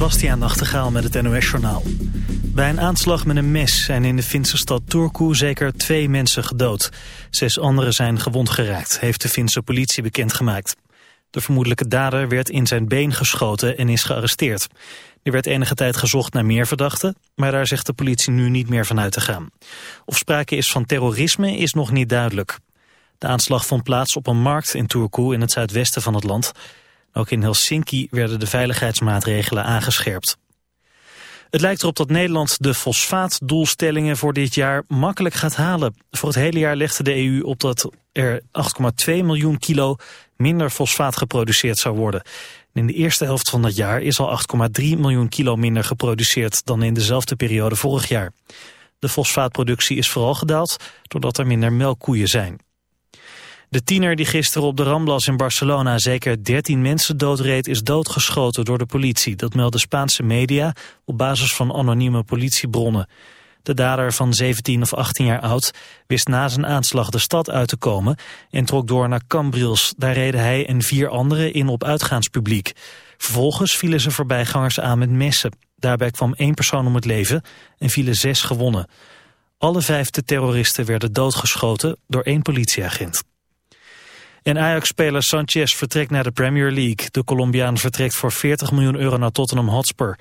Bastiaan Nachtegaal met het NOS-journaal. Bij een aanslag met een mes zijn in de Finse stad Turku zeker twee mensen gedood. Zes anderen zijn gewond geraakt, heeft de Finse politie bekendgemaakt. De vermoedelijke dader werd in zijn been geschoten en is gearresteerd. Er werd enige tijd gezocht naar meer verdachten, maar daar zegt de politie nu niet meer van uit te gaan. Of sprake is van terrorisme is nog niet duidelijk. De aanslag vond plaats op een markt in Turku in het zuidwesten van het land. Ook in Helsinki werden de veiligheidsmaatregelen aangescherpt. Het lijkt erop dat Nederland de fosfaatdoelstellingen voor dit jaar makkelijk gaat halen. Voor het hele jaar legde de EU op dat er 8,2 miljoen kilo minder fosfaat geproduceerd zou worden. In de eerste helft van dat jaar is al 8,3 miljoen kilo minder geproduceerd dan in dezelfde periode vorig jaar. De fosfaatproductie is vooral gedaald doordat er minder melkkoeien zijn. De tiener die gisteren op de Ramblas in Barcelona zeker 13 mensen doodreed is doodgeschoten door de politie. Dat melden Spaanse media op basis van anonieme politiebronnen. De dader van 17 of 18 jaar oud wist na zijn aanslag de stad uit te komen en trok door naar Cambrils. Daar reden hij en vier anderen in op uitgaanspubliek. Vervolgens vielen ze voorbijgangers aan met messen. Daarbij kwam één persoon om het leven en vielen zes gewonnen. Alle vijf de terroristen werden doodgeschoten door één politieagent. En Ajax-speler Sanchez vertrekt naar de Premier League. De Colombiaan vertrekt voor 40 miljoen euro naar Tottenham Hotspur.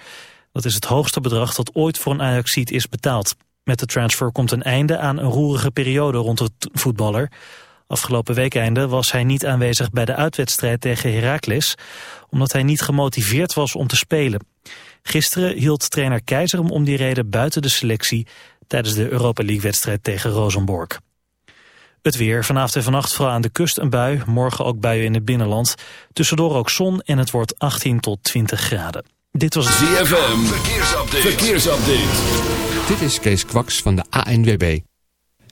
Dat is het hoogste bedrag dat ooit voor een Ajaxiet is betaald. Met de transfer komt een einde aan een roerige periode rond de voetballer. Afgelopen weekeinde was hij niet aanwezig bij de uitwedstrijd tegen Heracles... omdat hij niet gemotiveerd was om te spelen. Gisteren hield trainer Keizer hem om die reden buiten de selectie... tijdens de Europa League-wedstrijd tegen Rosenborg. Het weer. Vanavond en vannacht vooral aan de kust een bui. Morgen ook buien in het binnenland. Tussendoor ook zon en het wordt 18 tot 20 graden. Dit was het ZFM. Verkeersupdate. Verkeersupdate. Dit is Kees Kwaks van de ANWB.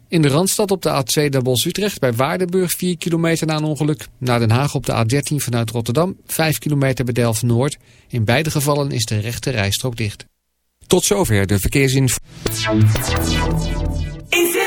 In de Randstad op de A2 naar Bos-Utrecht bij Waardenburg 4 kilometer na een ongeluk. Naar Den Haag op de A13 vanuit Rotterdam 5 kilometer bij Delft-Noord. In beide gevallen is de rechte rijstrook dicht. Tot zover de verkeersinformatie.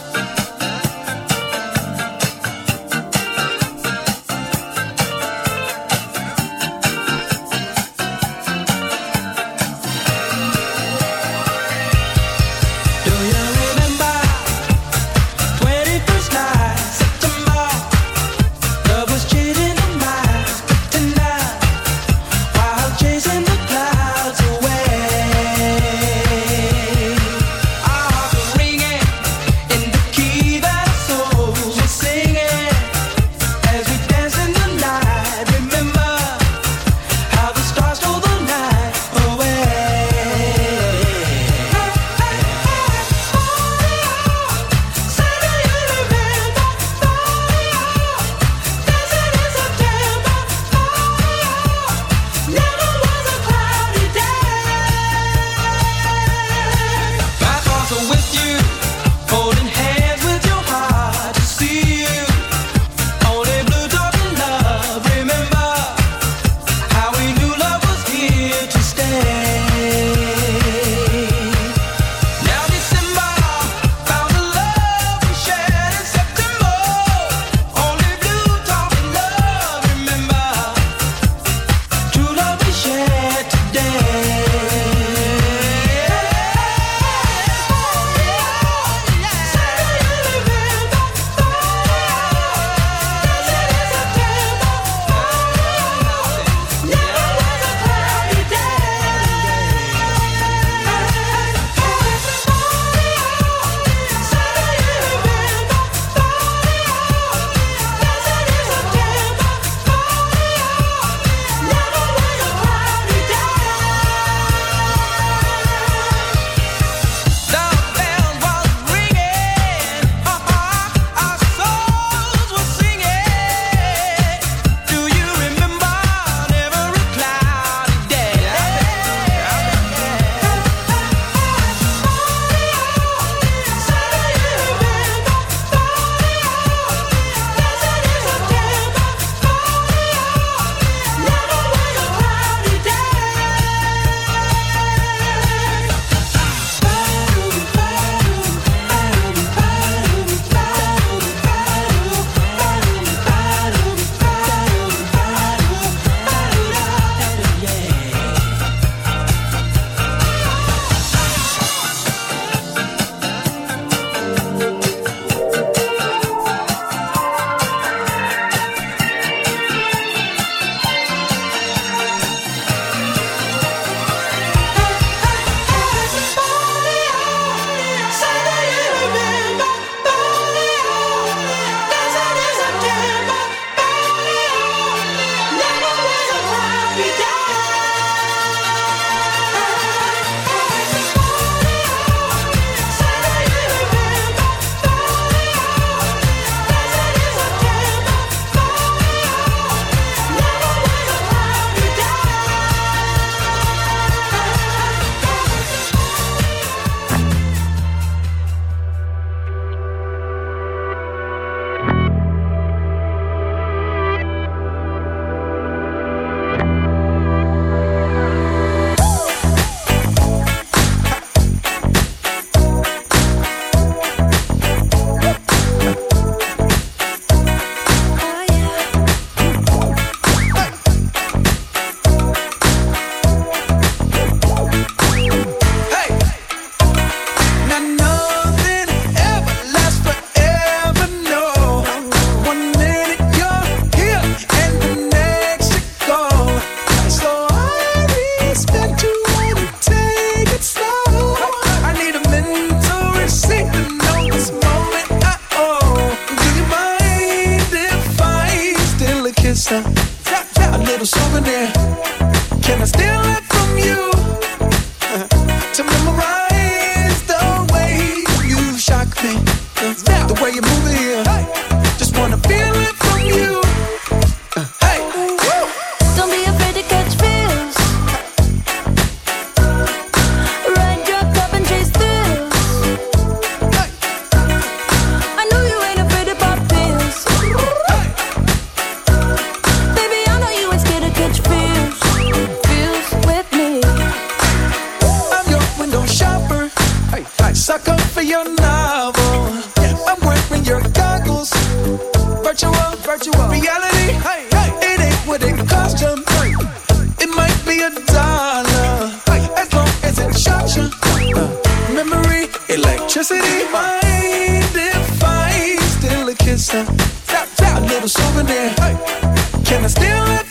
answer. Tap, tap, little souvenir. Hey. Can I steal it?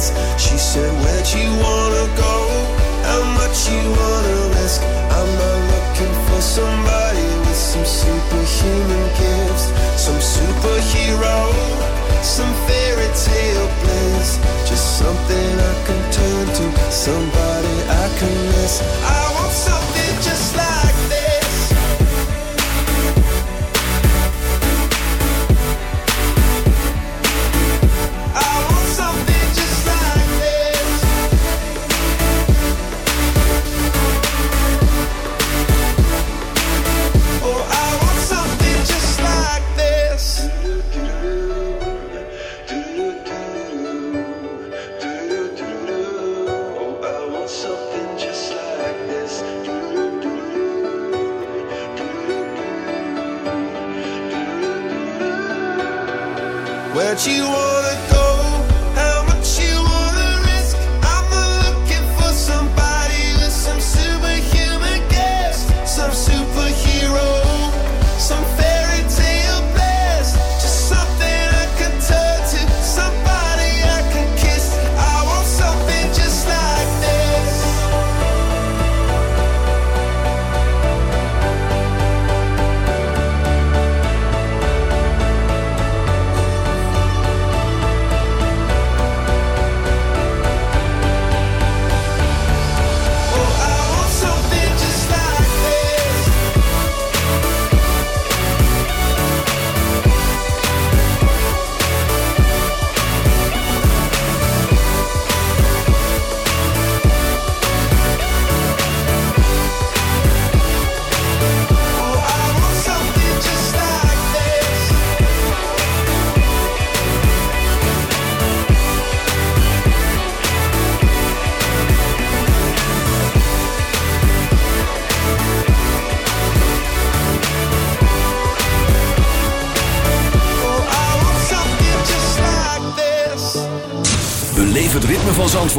chance. She said, Where'd you wanna go? How much you wanna risk? I'm not looking for somebody with some superhuman gifts, some superhero.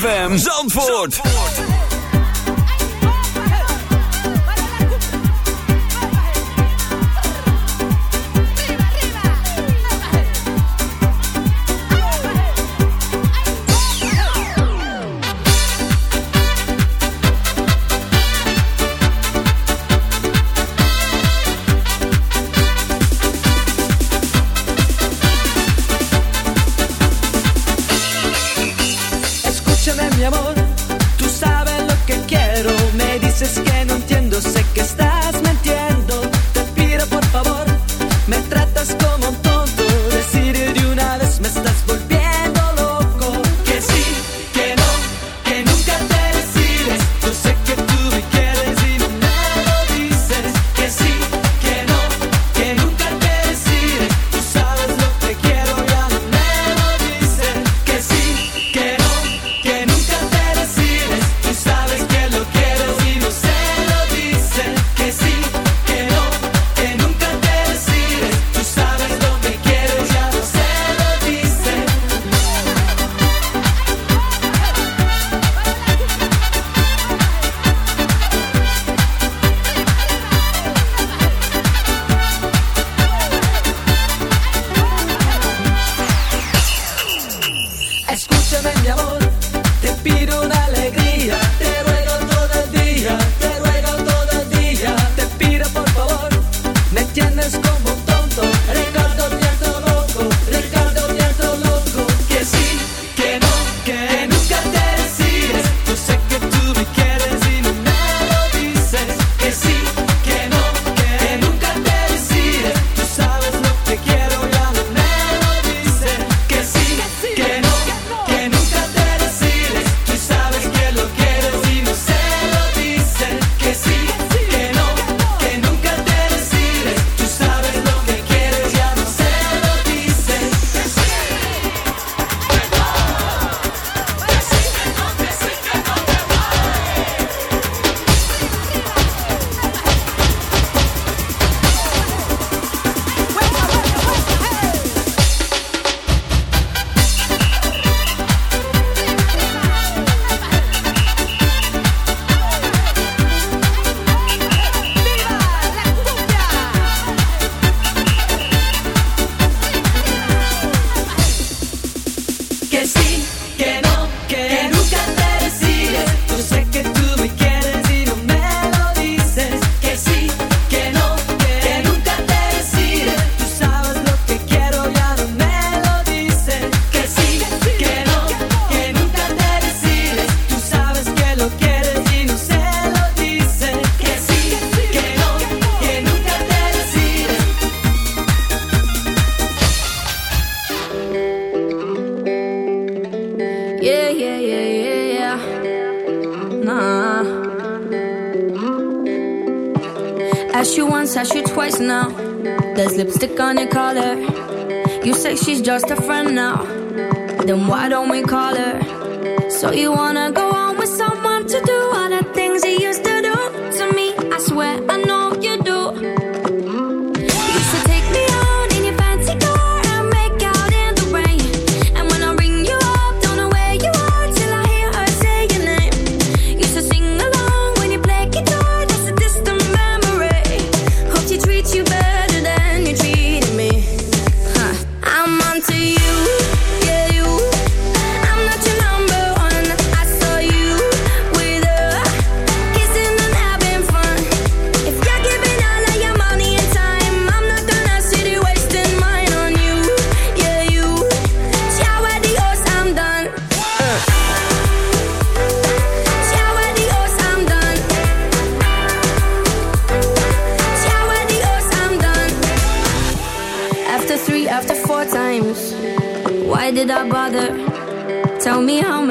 FM Zandvoort.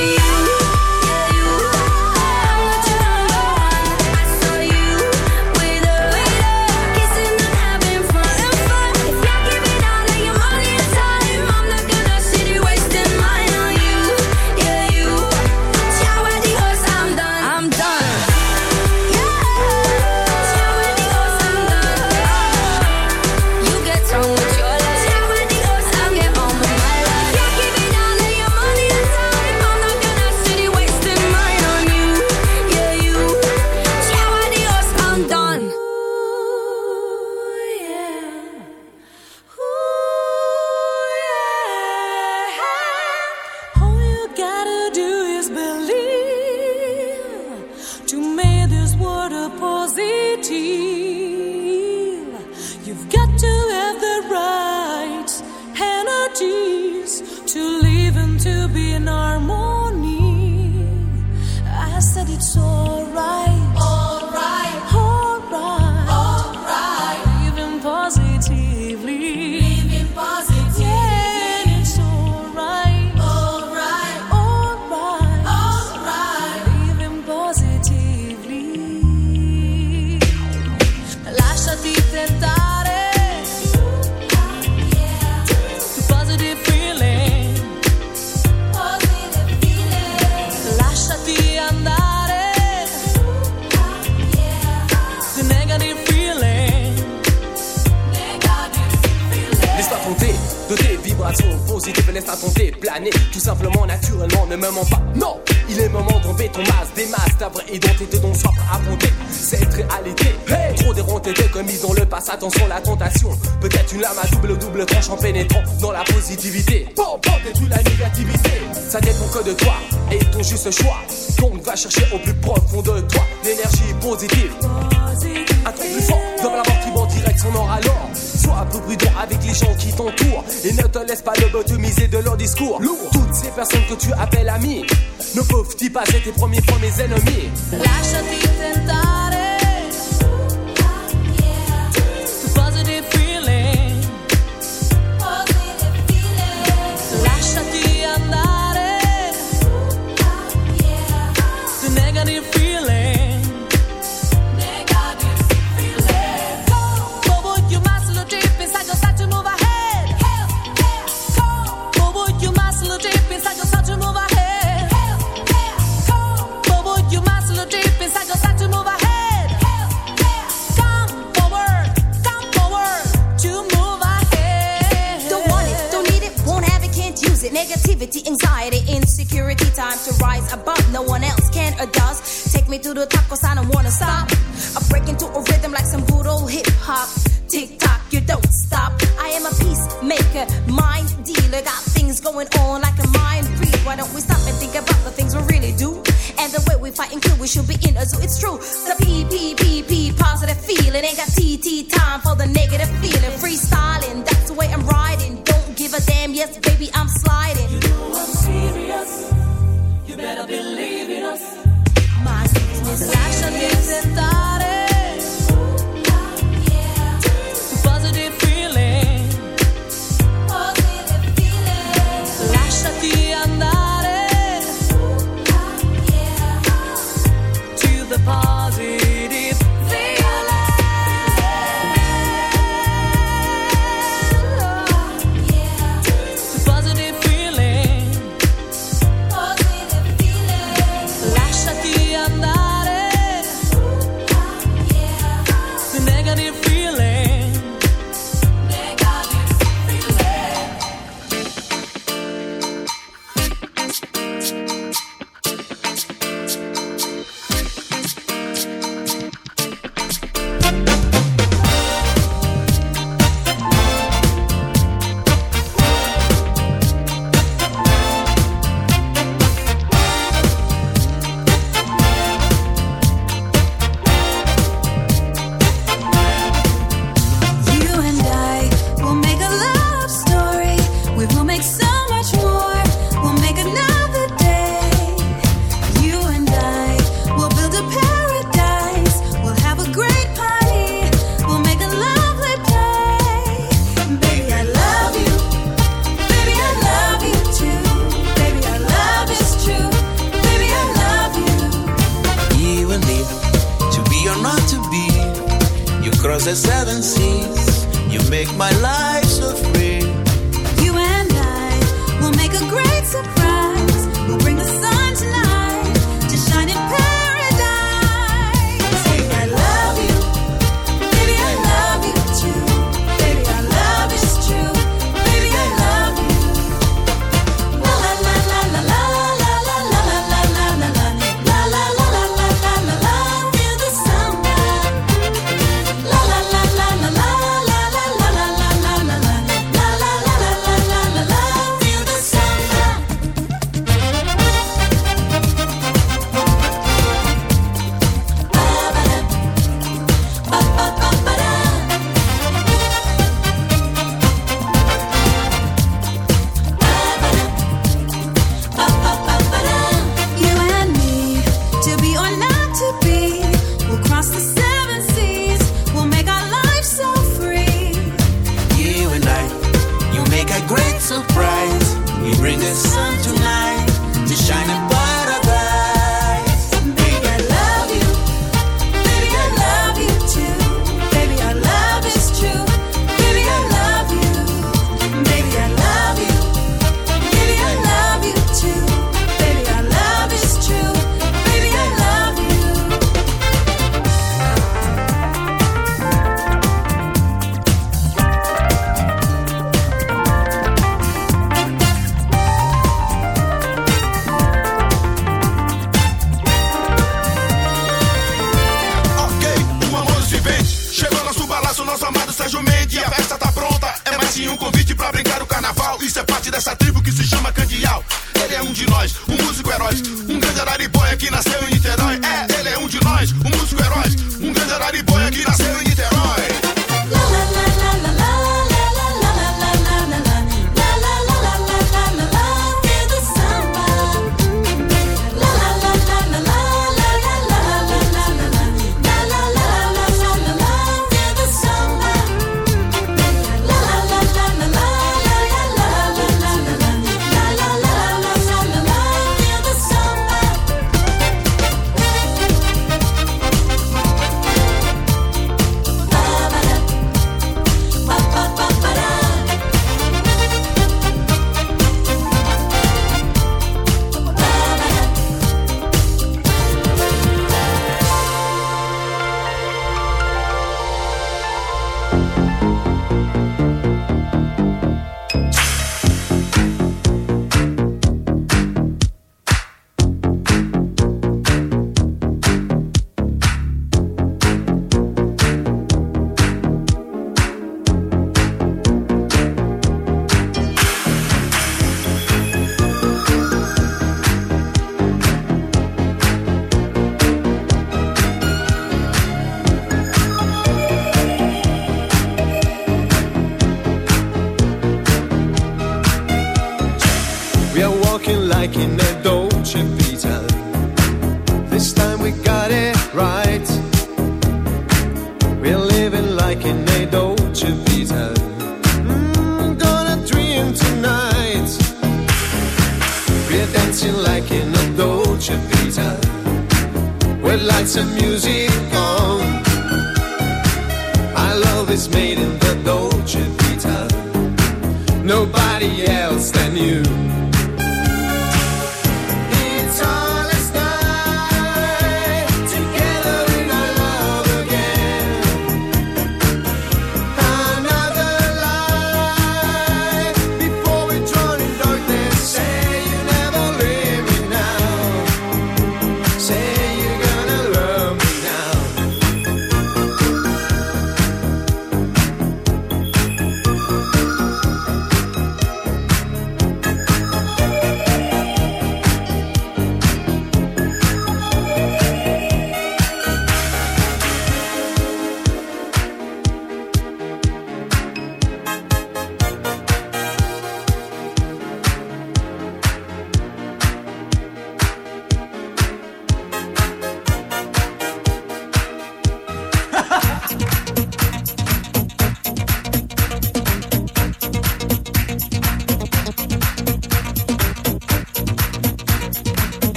you passer tes premiers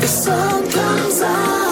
the sun comes out.